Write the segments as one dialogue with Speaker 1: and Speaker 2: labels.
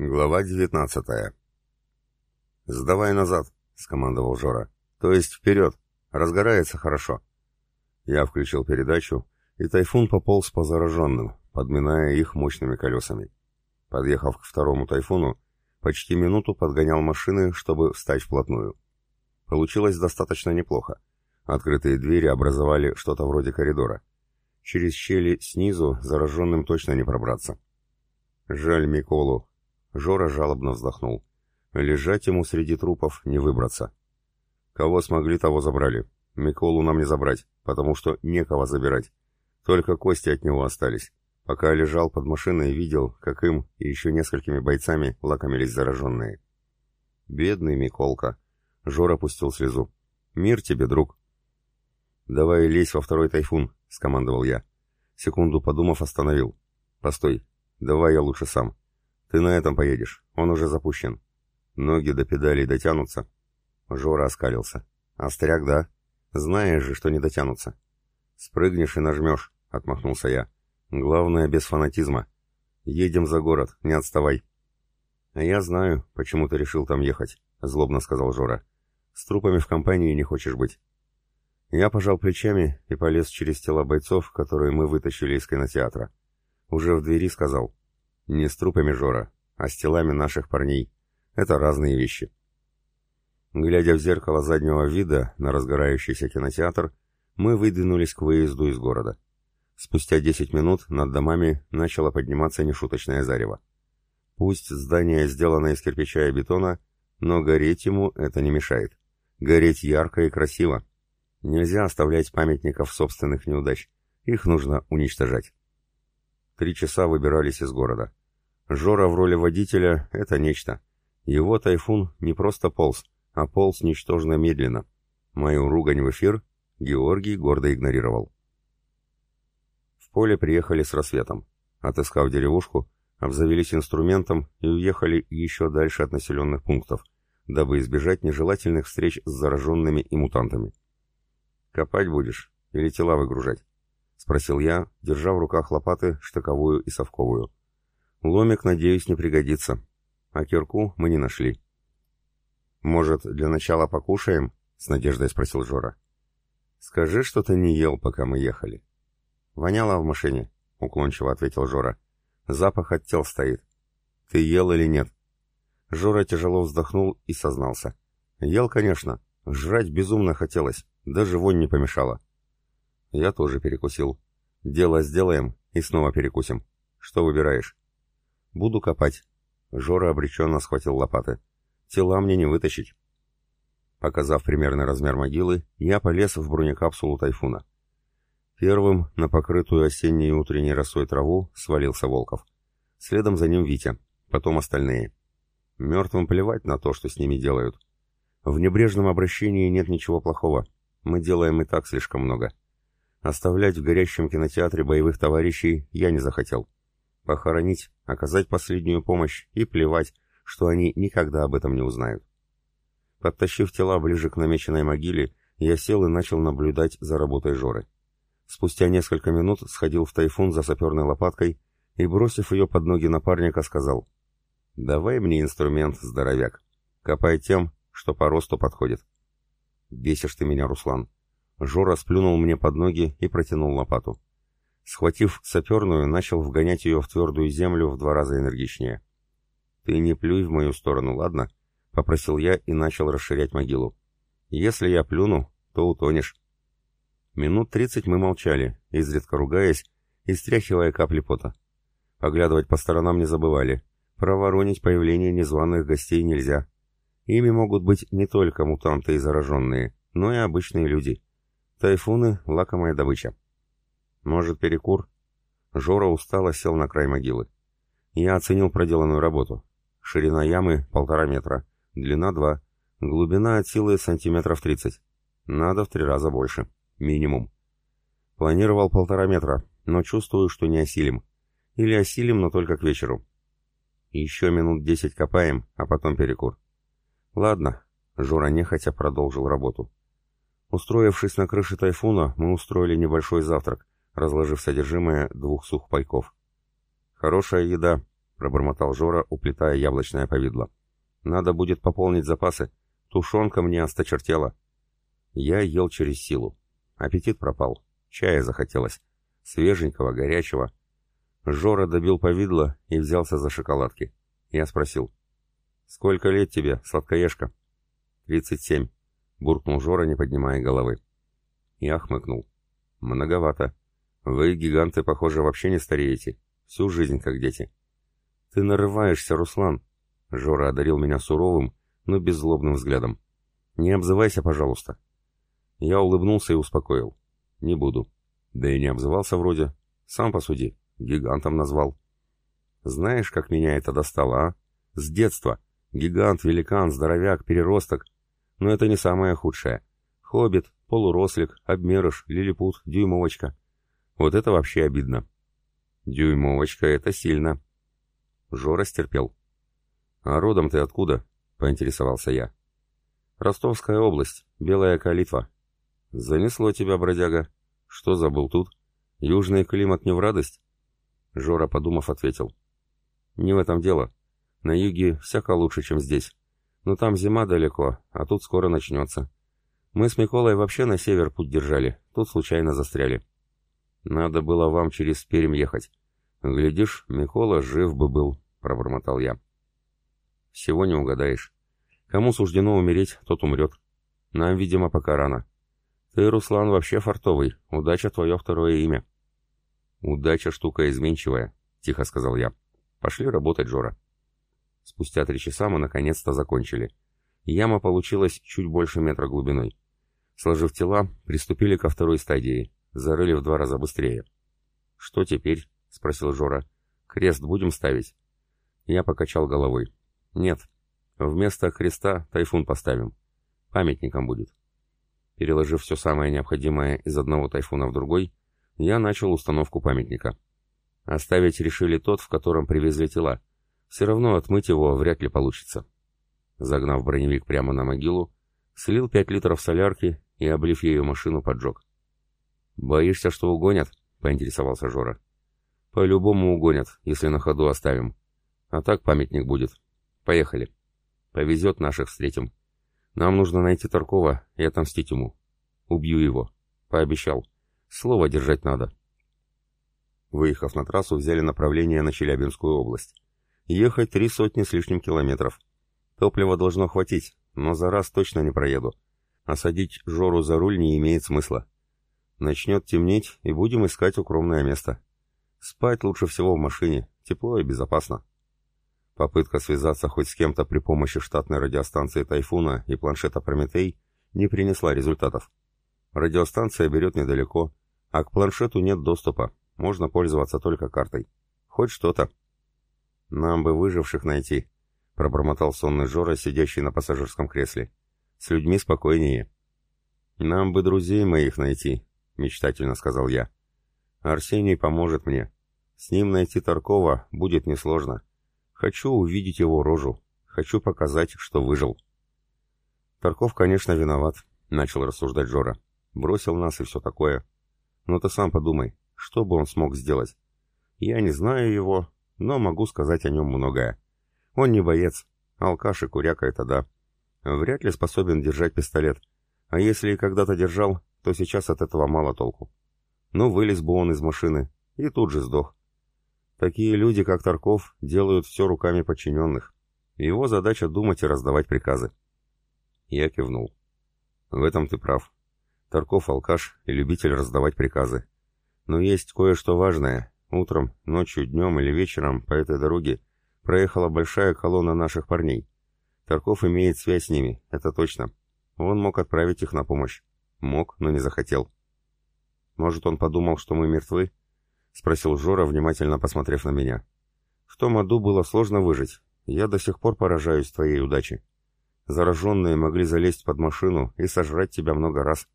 Speaker 1: Глава девятнадцатая. «Сдавай назад», — скомандовал Жора. «То есть вперед. Разгорается хорошо». Я включил передачу, и тайфун пополз по зараженным, подминая их мощными колесами. Подъехав к второму тайфуну, почти минуту подгонял машины, чтобы встать вплотную. Получилось достаточно неплохо. Открытые двери образовали что-то вроде коридора. Через щели снизу зараженным точно не пробраться. Жаль Миколу, Жора жалобно вздохнул. Лежать ему среди трупов не выбраться. Кого смогли, того забрали. Миколу нам не забрать, потому что некого забирать. Только кости от него остались. Пока лежал под машиной, видел, как им и еще несколькими бойцами лакомились зараженные. Бедный Миколка. Жора пустил слезу. Мир тебе, друг. Давай лезь во второй тайфун, скомандовал я. Секунду подумав, остановил. Постой, давай я лучше сам. Ты на этом поедешь, он уже запущен. Ноги до педалей дотянутся. Жора оскалился. Остряк, да? Знаешь же, что не дотянутся. Спрыгнешь и нажмешь, отмахнулся я. Главное, без фанатизма. Едем за город, не отставай. А я знаю, почему ты решил там ехать, злобно сказал Жора. С трупами в компании не хочешь быть. Я пожал плечами и полез через тела бойцов, которые мы вытащили из кинотеатра. Уже в двери сказал. Не с трупами Жора, а с телами наших парней. Это разные вещи. Глядя в зеркало заднего вида на разгорающийся кинотеатр, мы выдвинулись к выезду из города. Спустя 10 минут над домами начало подниматься нешуточное зарево. Пусть здание сделано из кирпича и бетона, но гореть ему это не мешает. Гореть ярко и красиво. Нельзя оставлять памятников собственных неудач. Их нужно уничтожать. Три часа выбирались из города. Жора в роли водителя — это нечто. Его тайфун не просто полз, а полз ничтожно медленно. Мою ругань в эфир Георгий гордо игнорировал. В поле приехали с рассветом. Отыскав деревушку, обзавелись инструментом и уехали еще дальше от населенных пунктов, дабы избежать нежелательных встреч с зараженными и мутантами. «Копать будешь или тела выгружать?» — спросил я, держа в руках лопаты штыковую и совковую. Ломик, надеюсь, не пригодится. А кирку мы не нашли. «Может, для начала покушаем?» — с надеждой спросил Жора. «Скажи, что ты не ел, пока мы ехали». «Воняло в машине», — уклончиво ответил Жора. «Запах от тел стоит. Ты ел или нет?» Жора тяжело вздохнул и сознался. «Ел, конечно. Жрать безумно хотелось. Даже вонь не помешала». «Я тоже перекусил. Дело сделаем и снова перекусим. Что выбираешь?» «Буду копать». Жора обреченно схватил лопаты. «Тела мне не вытащить». Показав примерный размер могилы, я полез в бронекапсулу «Тайфуна». Первым на покрытую осенней и утренней росой траву свалился Волков. Следом за ним Витя, потом остальные. Мертвым плевать на то, что с ними делают. В небрежном обращении нет ничего плохого. Мы делаем и так слишком много. Оставлять в горящем кинотеатре боевых товарищей я не захотел. Похоронить, оказать последнюю помощь и плевать, что они никогда об этом не узнают. Подтащив тела ближе к намеченной могиле, я сел и начал наблюдать за работой Жоры. Спустя несколько минут сходил в тайфун за саперной лопаткой и, бросив ее под ноги напарника, сказал «Давай мне инструмент, здоровяк. Копай тем, что по росту подходит». «Бесишь ты меня, Руслан». Жора сплюнул мне под ноги и протянул лопату. Схватив саперную, начал вгонять ее в твердую землю в два раза энергичнее. «Ты не плюй в мою сторону, ладно?» — попросил я и начал расширять могилу. «Если я плюну, то утонешь». Минут тридцать мы молчали, изредка ругаясь и стряхивая капли пота. Поглядывать по сторонам не забывали. Проворонить появление незваных гостей нельзя. Ими могут быть не только мутанты и зараженные, но и обычные люди. Тайфуны — лакомая добыча. Может, перекур? Жора устало сел на край могилы. Я оценил проделанную работу. Ширина ямы — полтора метра, длина — два, глубина от силы сантиметров тридцать. Надо в три раза больше. Минимум. Планировал полтора метра, но чувствую, что не осилим. Или осилим, но только к вечеру. Еще минут десять копаем, а потом перекур. Ладно, Жора нехотя продолжил работу. Устроившись на крыше тайфуна, мы устроили небольшой завтрак, разложив содержимое двух сухпайков. Хорошая еда, пробормотал Жора, уплетая яблочное повидло. «Надо будет пополнить запасы. Тушенка мне осточертела». Я ел через силу. Аппетит пропал. Чая захотелось. Свеженького, горячего. Жора добил повидло и взялся за шоколадки. Я спросил. «Сколько лет тебе, сладкоежка?» «Тридцать семь», — буркнул Жора, не поднимая головы. Я хмыкнул. «Многовато. Вы, гиганты, похоже, вообще не стареете. Всю жизнь как дети». «Ты нарываешься, Руслан!» Жора одарил меня суровым, но беззлобным взглядом. «Не обзывайся, пожалуйста». Я улыбнулся и успокоил. «Не буду». Да и не обзывался вроде. Сам посуди. Гигантом назвал. Знаешь, как меня это достало, а? С детства. Гигант, великан, здоровяк, переросток. Но это не самое худшее. Хоббит, полурослик, обмерыш, лилипут, дюймовочка. Вот это вообще обидно. Дюймовочка — это сильно. Жора стерпел. «А родом ты откуда?» — поинтересовался я. «Ростовская область, Белая Калитва». «Занесло тебя, бродяга. Что забыл тут? Южный климат не в радость?» Жора, подумав, ответил. «Не в этом дело. На юге всяко лучше, чем здесь. Но там зима далеко, а тут скоро начнется. Мы с Миколой вообще на север путь держали, тут случайно застряли. Надо было вам через Пермь ехать. Глядишь, Микола жив бы был, пробормотал я. Всего не угадаешь. Кому суждено умереть, тот умрет. Нам, видимо, пока рано. Ты, Руслан, вообще фартовый. Удача твое второе имя. Удача штука изменчивая, тихо сказал я. Пошли работать, Жора. Спустя три часа мы наконец-то закончили. Яма получилась чуть больше метра глубиной. Сложив тела, приступили ко второй стадии. Зарыли в два раза быстрее. «Что теперь?» — спросил Жора. «Крест будем ставить?» Я покачал головой. «Нет. Вместо креста тайфун поставим. Памятником будет». Переложив все самое необходимое из одного тайфуна в другой, я начал установку памятника. Оставить решили тот, в котором привезли тела. Все равно отмыть его вряд ли получится. Загнав броневик прямо на могилу, слил пять литров солярки и, облив ею машину, поджег. «Боишься, что угонят?» — поинтересовался Жора. «По-любому угонят, если на ходу оставим. А так памятник будет. Поехали. Повезет, наших встретим. Нам нужно найти Таркова и отомстить ему. Убью его. Пообещал. Слово держать надо». Выехав на трассу, взяли направление на Челябинскую область. Ехать три сотни с лишним километров. Топлива должно хватить, но за раз точно не проеду. А садить Жору за руль не имеет смысла. Начнет темнеть, и будем искать укромное место. Спать лучше всего в машине, тепло и безопасно. Попытка связаться хоть с кем-то при помощи штатной радиостанции «Тайфуна» и планшета «Прометей» не принесла результатов. Радиостанция берет недалеко, а к планшету нет доступа, можно пользоваться только картой. Хоть что-то. Нам бы выживших найти, пробормотал сонный Жора, сидящий на пассажирском кресле. С людьми спокойнее. Нам бы друзей моих найти, мечтательно сказал я. Арсений поможет мне. С ним найти Таркова будет несложно. Хочу увидеть его рожу. Хочу показать, что выжил. Тарков, конечно, виноват, начал рассуждать Жора. Бросил нас и все такое. Но ты сам подумай, что бы он смог сделать? Я не знаю его, но могу сказать о нем многое. Он не боец, алкаш и куряка это да. Вряд ли способен держать пистолет. А если и когда-то держал, то сейчас от этого мало толку. Ну, вылез бы он из машины и тут же сдох. Такие люди, как Тарков, делают все руками подчиненных. Его задача думать и раздавать приказы. Я кивнул. В этом ты прав. Тарков алкаш и любитель раздавать приказы. Но есть кое-что важное. Утром, ночью, днем или вечером по этой дороге проехала большая колонна наших парней. Тарков имеет связь с ними, это точно. Он мог отправить их на помощь. Мог, но не захотел. Может, он подумал, что мы мертвы? Спросил Жора, внимательно посмотрев на меня. В том аду было сложно выжить. Я до сих пор поражаюсь твоей удаче. Зараженные могли залезть под машину и сожрать тебя много раз.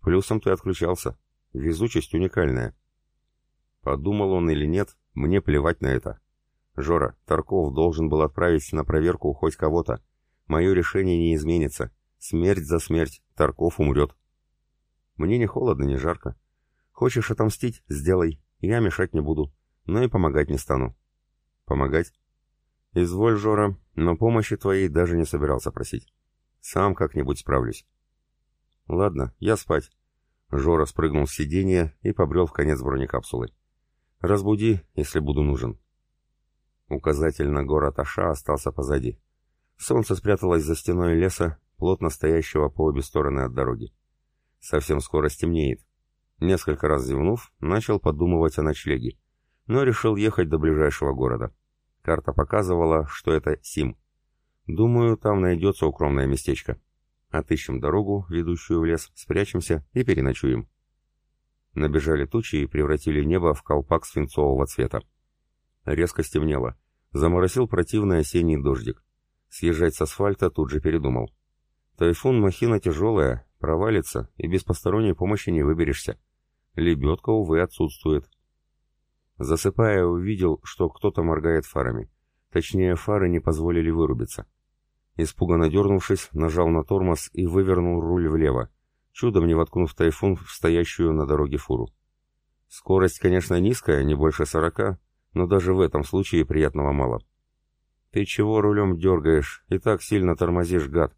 Speaker 1: Плюсом ты отключался. Везучесть уникальная. Подумал он или нет, мне плевать на это. Жора, Тарков должен был отправить на проверку хоть кого-то. Мое решение не изменится. Смерть за смерть. Тарков умрет. Мне не холодно, не жарко. Хочешь отомстить? Сделай. Я мешать не буду. Но и помогать не стану. Помогать? Изволь, Жора, но помощи твоей даже не собирался просить. Сам как-нибудь справлюсь. Ладно, я спать. Жора спрыгнул с сиденья и побрел в конец бронекапсулы. Разбуди, если буду нужен. Указатель на город Аша остался позади. Солнце спряталось за стеной леса, плотно стоящего по обе стороны от дороги. Совсем скоро стемнеет. Несколько раз зевнув, начал подумывать о ночлеге, но решил ехать до ближайшего города. Карта показывала, что это Сим. Думаю, там найдется укромное местечко. Отыщем дорогу, ведущую в лес, спрячемся и переночуем. Набежали тучи и превратили небо в колпак свинцового цвета. Резко стемнело. Заморосил противный осенний дождик. Съезжать с асфальта тут же передумал. Тайфун махина тяжелая, провалится, и без посторонней помощи не выберешься. Лебедка, увы, отсутствует. Засыпая, увидел, что кто-то моргает фарами. Точнее, фары не позволили вырубиться. Испуганно дернувшись, нажал на тормоз и вывернул руль влево, чудом не воткнув тайфун в стоящую на дороге фуру. Скорость, конечно, низкая, не больше сорока, но даже в этом случае приятного мало. «Ты чего рулем дергаешь? И так сильно тормозишь, гад!» —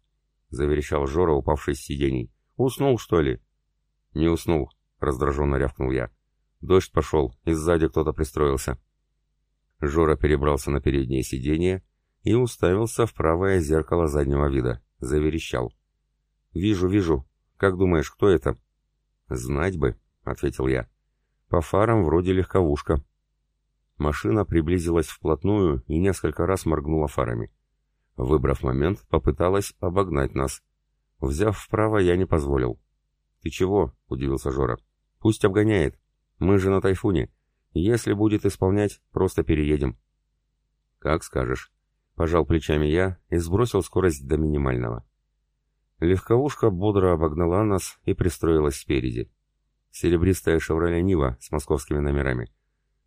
Speaker 1: заверещал Жора, упавший с сидений. «Уснул, что ли?» «Не уснул», — раздраженно рявкнул я. Дождь пошел, и сзади кто-то пристроился. Жора перебрался на переднее сиденье и уставился в правое зеркало заднего вида. Заверещал. «Вижу, вижу. Как думаешь, кто это?» «Знать бы», — ответил я. «По фарам вроде легковушка». Машина приблизилась вплотную и несколько раз моргнула фарами. Выбрав момент, попыталась обогнать нас. Взяв вправо, я не позволил. «Ты чего?» — удивился Жора. «Пусть обгоняет. Мы же на тайфуне. Если будет исполнять, просто переедем. Как скажешь. Пожал плечами я и сбросил скорость до минимального. Легковушка бодро обогнала нас и пристроилась спереди. Серебристая «Шевроле Нива» с московскими номерами.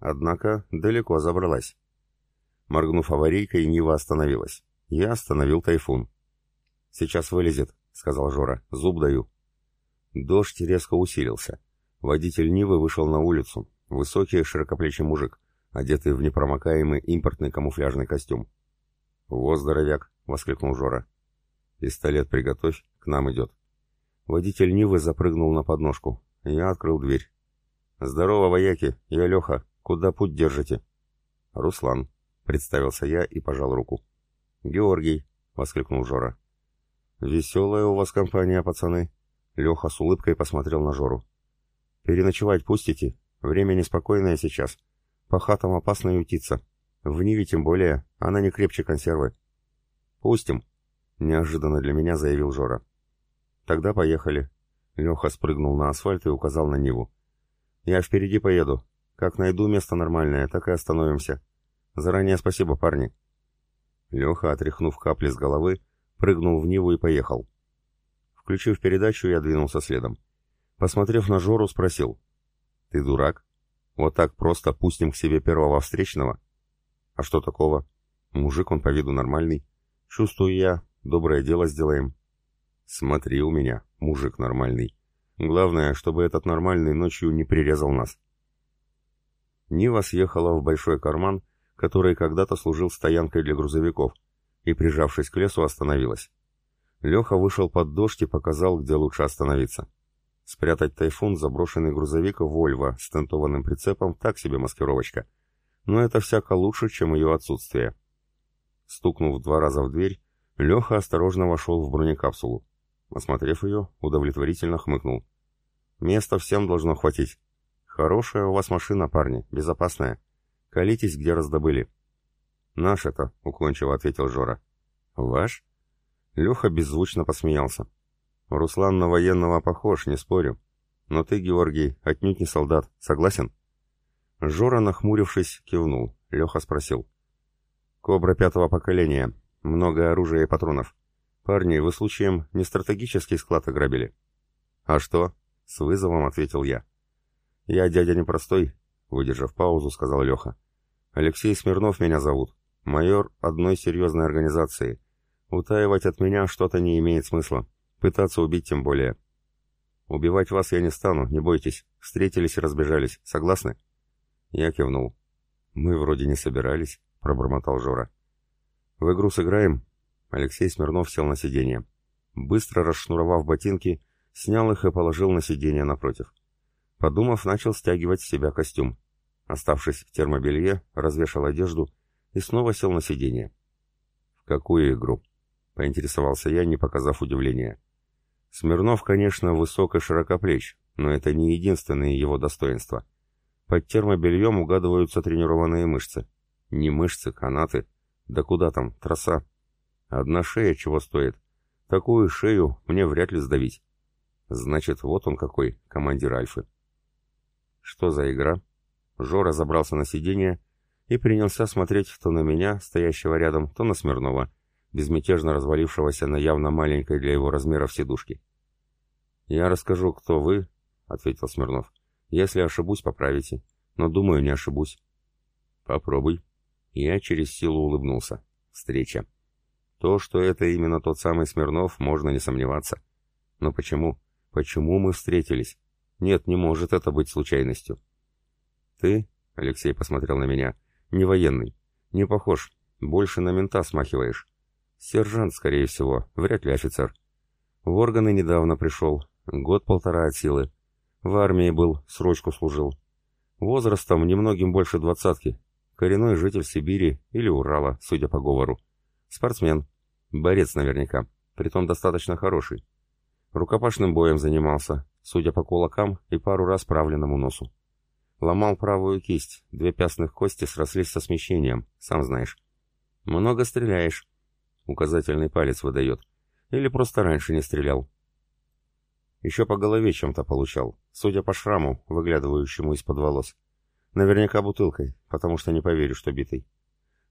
Speaker 1: Однако далеко забралась. Моргнув аварийкой, Нива остановилась. Я остановил «Тайфун». «Сейчас вылезет», — сказал Жора. «Зуб даю». Дождь резко усилился. Водитель Нивы вышел на улицу. Высокий, широкоплечий мужик, одетый в непромокаемый импортный камуфляжный костюм. «Во, здоровяк!» — воскликнул Жора. «Пистолет приготовь, к нам идет». Водитель Нивы запрыгнул на подножку. Я открыл дверь. «Здорово, вояки! Я Леха. Куда путь держите?» «Руслан», — представился я и пожал руку. «Георгий», — воскликнул Жора. «Веселая у вас компания, пацаны». Леха с улыбкой посмотрел на Жору. «Переночевать пустите? Время неспокойное сейчас. По хатам опасно ютиться. В Ниве тем более, она не крепче консервы». «Пустим», — неожиданно для меня заявил Жора. «Тогда поехали». Леха спрыгнул на асфальт и указал на Ниву. «Я впереди поеду. Как найду место нормальное, так и остановимся. Заранее спасибо, парни». Леха, отряхнув капли с головы, прыгнул в Ниву и поехал. Включив передачу, я двинулся следом. Посмотрев на Жору, спросил. «Ты дурак? Вот так просто пустим к себе первого встречного?» «А что такого? Мужик он по виду нормальный. Чувствую я, доброе дело сделаем». «Смотри у меня, мужик нормальный. Главное, чтобы этот нормальный ночью не прирезал нас». Нива съехала в большой карман, который когда-то служил стоянкой для грузовиков, и, прижавшись к лесу, остановилась. Леха вышел под дождь и показал, где лучше остановиться. Спрятать тайфун заброшенный грузовик «Вольво» с тентованным прицепом так себе маскировочка. Но это всяко лучше, чем ее отсутствие. Стукнув два раза в дверь, Леха осторожно вошел в бронекапсулу. Осмотрев ее, удовлетворительно хмыкнул. «Места всем должно хватить. Хорошая у вас машина, парни, безопасная. Колитесь, где раздобыли». «Наш это», — уклончиво ответил Жора. «Ваш?» Леха беззвучно посмеялся. Руслан на военного похож, не спорю. Но ты, Георгий, отнюдь не солдат. Согласен? Жора, нахмурившись, кивнул. Леха спросил. Кобра пятого поколения. Много оружия и патронов. Парни, вы случаем не стратегический склад ограбили? А что? С вызовом ответил я. Я дядя непростой, выдержав паузу, сказал Леха. Алексей Смирнов меня зовут. Майор одной серьезной организации. Утаивать от меня что-то не имеет смысла. Пытаться убить тем более. Убивать вас я не стану, не бойтесь. Встретились и разбежались. Согласны? Я кивнул. Мы вроде не собирались, пробормотал Жора. «В игру сыграем?» Алексей Смирнов сел на сиденье. Быстро расшнуровав ботинки, снял их и положил на сиденье напротив. Подумав, начал стягивать с себя костюм. Оставшись в термобелье, развешал одежду и снова сел на сиденье. «В какую игру?» — поинтересовался я, не показав удивления. Смирнов, конечно, высок и широкоплеч, но это не единственные его достоинства. Под термобельем угадываются тренированные мышцы. Не мышцы, канаты. Да куда там, троса. Одна шея чего стоит. Такую шею мне вряд ли сдавить. Значит, вот он какой, командир Альфы. Что за игра? Жора забрался на сиденье и принялся смотреть то на меня, стоящего рядом, то на Смирнова, безмятежно развалившегося на явно маленькой для его размеров сидушке. «Я расскажу, кто вы», — ответил Смирнов. «Если ошибусь, поправите. Но, думаю, не ошибусь». «Попробуй». Я через силу улыбнулся. Встреча. То, что это именно тот самый Смирнов, можно не сомневаться. Но почему? Почему мы встретились? Нет, не может это быть случайностью. Ты, Алексей посмотрел на меня, не военный. Не похож. Больше на мента смахиваешь. Сержант, скорее всего, вряд ли офицер. В органы недавно пришел. Год-полтора от силы. В армии был, срочку служил. Возрастом немногим больше двадцатки. Коренной житель Сибири или Урала, судя по говору. Спортсмен. Борец наверняка. Притом достаточно хороший. Рукопашным боем занимался, судя по кулакам и пару раз правленному носу. Ломал правую кисть, две пястных кости срослись со смещением, сам знаешь. Много стреляешь. Указательный палец выдает. Или просто раньше не стрелял. Еще по голове чем-то получал, судя по шраму, выглядывающему из-под волос. Наверняка бутылкой, потому что не поверю, что битый.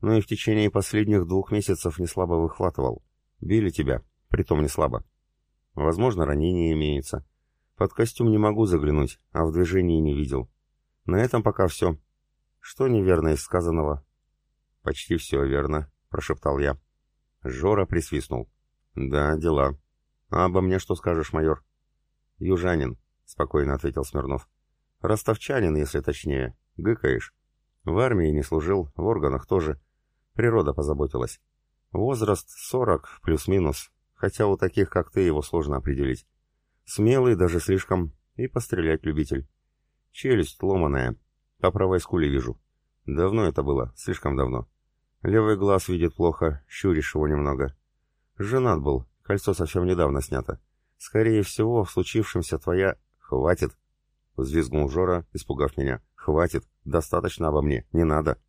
Speaker 1: Ну и в течение последних двух месяцев не слабо выхватывал. Били тебя, притом не слабо. Возможно, ранение имеется. Под костюм не могу заглянуть, а в движении не видел. На этом пока все. Что неверно из сказанного? Почти все верно, прошептал я. Жора присвистнул. Да, дела. А обо мне что скажешь, майор? Южанин, спокойно ответил Смирнов. Ростовчанин, если точнее. Гыкаешь. В армии не служил, в органах тоже. Природа позаботилась. Возраст сорок плюс-минус, хотя у таких, как ты, его сложно определить. Смелый, даже слишком, и пострелять любитель. Челюсть ломаная, по правой скуле вижу. Давно это было, слишком давно. Левый глаз видит плохо, щуришь его немного. Женат был, кольцо совсем недавно снято. Скорее всего, в случившемся твоя... Хватит! Взвизгнул Жора, испугав меня. Хватит, достаточно обо мне, не надо.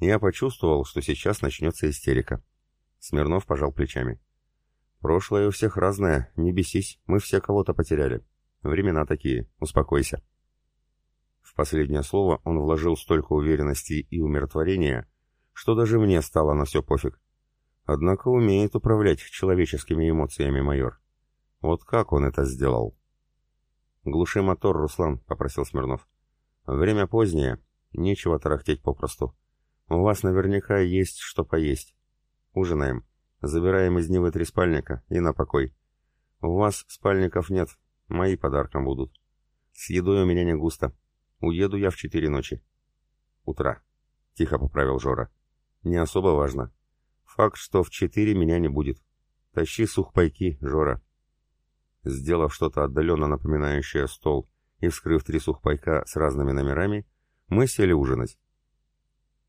Speaker 1: Я почувствовал, что сейчас начнется истерика. Смирнов пожал плечами. Прошлое у всех разное, не бесись, мы все кого-то потеряли. Времена такие, успокойся. В последнее слово он вложил столько уверенности и умиротворения, что даже мне стало на все пофиг. Однако умеет управлять человеческими эмоциями майор. Вот как он это сделал? «Глуши мотор, Руслан», — попросил Смирнов. «Время позднее, нечего тарахтеть попросту. У вас наверняка есть что поесть. Ужинаем». Забираем из Нивы три спальника и на покой. У вас спальников нет, мои подарком будут. С едой у меня не густо. Уеду я в четыре ночи. Утра. Тихо поправил Жора. Не особо важно. Факт, что в четыре меня не будет. Тащи сухпайки, Жора. Сделав что-то отдаленно напоминающее стол и вскрыв три сухпайка с разными номерами, мы сели ужинать.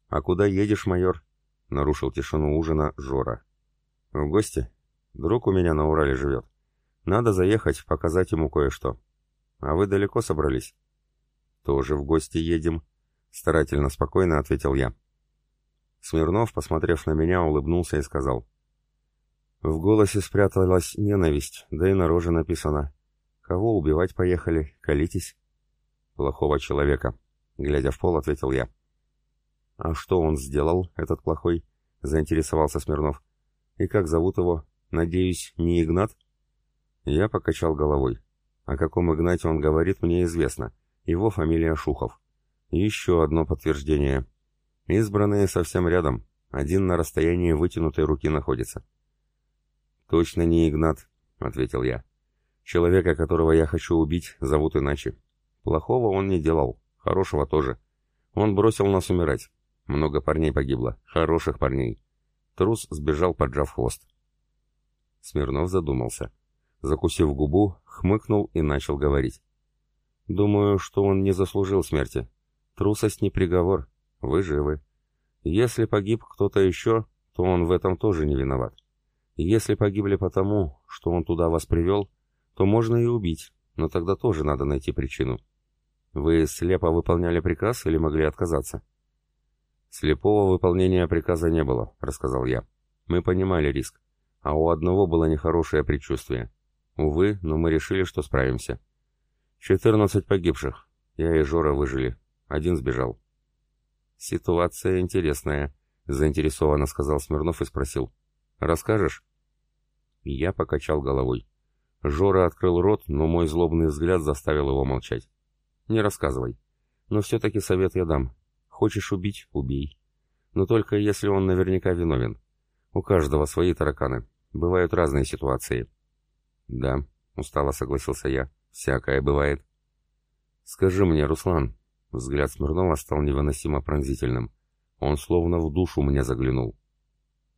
Speaker 1: «А куда едешь, майор?» — нарушил тишину ужина Жора. «В гости? Друг у меня на Урале живет. Надо заехать, показать ему кое-что. А вы далеко собрались?» «Тоже в гости едем», — старательно спокойно ответил я. Смирнов, посмотрев на меня, улыбнулся и сказал. В голосе спряталась ненависть, да и на роже написано. «Кого убивать поехали? Колитесь?» «Плохого человека», — глядя в пол, ответил я. «А что он сделал, этот плохой?» — заинтересовался Смирнов. И как зовут его? Надеюсь, не Игнат? Я покачал головой. О каком Игнате он говорит, мне известно. Его фамилия Шухов. Еще одно подтверждение. Избранные совсем рядом. Один на расстоянии вытянутой руки находится. «Точно не Игнат», — ответил я. «Человека, которого я хочу убить, зовут иначе. Плохого он не делал, хорошего тоже. Он бросил нас умирать. Много парней погибло, хороших парней. Трус сбежал, поджав хвост. Смирнов задумался. Закусив губу, хмыкнул и начал говорить. «Думаю, что он не заслужил смерти. Трусость не приговор. Вы живы. Если погиб кто-то еще, то он в этом тоже не виноват. Если погибли потому, что он туда вас привел, то можно и убить, но тогда тоже надо найти причину. Вы слепо выполняли приказ или могли отказаться? Слепого выполнения приказа не было, рассказал я. Мы понимали риск, а у одного было нехорошее предчувствие. Увы, но мы решили, что справимся. Четырнадцать погибших. Я и Жора выжили. Один сбежал. Ситуация интересная, заинтересованно сказал Смирнов и спросил. Расскажешь? Я покачал головой. Жора открыл рот, но мой злобный взгляд заставил его молчать. «Не рассказывай. Но все-таки совет я дам. Хочешь убить — убей. Но только если он наверняка виновен. У каждого свои тараканы. Бывают разные ситуации». «Да», — устало согласился я. «Всякое бывает». «Скажи мне, Руслан...» Взгляд Смирнова стал невыносимо пронзительным. Он словно в душу мне заглянул.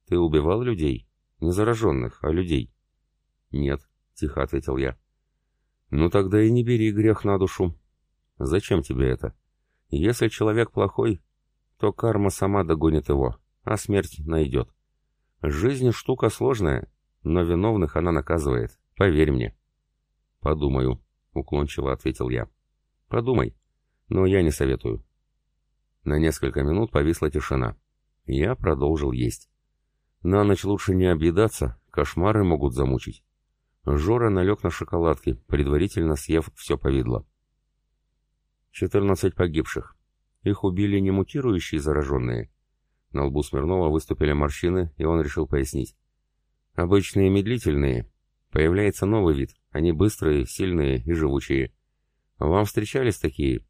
Speaker 1: «Ты убивал людей? Не зараженных, а людей?» «Нет», — тихо ответил я. «Ну тогда и не бери грех на душу. Зачем тебе это? Если человек плохой, то карма сама догонит его, а смерть найдет. Жизнь штука сложная, но виновных она наказывает, поверь мне». «Подумаю», — уклончиво ответил я. «Подумай, но я не советую». На несколько минут повисла тишина. Я продолжил есть. На ночь лучше не объедаться, кошмары могут замучить. Жора налег на шоколадки, предварительно съев все повидло. Четырнадцать погибших. Их убили не мутирующие зараженные. На лбу Смирнова выступили морщины, и он решил пояснить. Обычные медлительные. Появляется новый вид. Они быстрые, сильные и живучие. Вам встречались такие?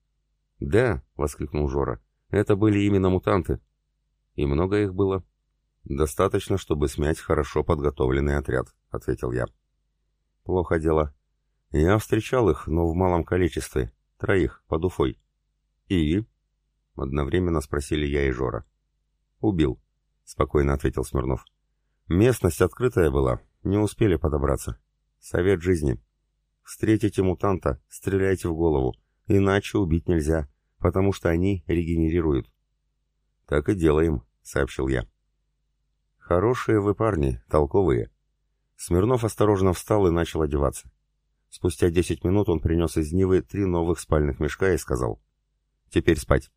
Speaker 1: Да, воскликнул Жора. Это были именно мутанты. И много их было? «Достаточно, чтобы смять хорошо подготовленный отряд», — ответил я. «Плохо дело. Я встречал их, но в малом количестве. Троих, под Уфой». «И?» — одновременно спросили я и Жора. «Убил», — спокойно ответил Смирнов. «Местность открытая была, не успели подобраться. Совет жизни. Встретите мутанта, стреляйте в голову, иначе убить нельзя, потому что они регенерируют». «Так и делаем», — сообщил я. «Хорошие вы парни, толковые». Смирнов осторожно встал и начал одеваться. Спустя десять минут он принес из Нивы три новых спальных мешка и сказал «Теперь спать».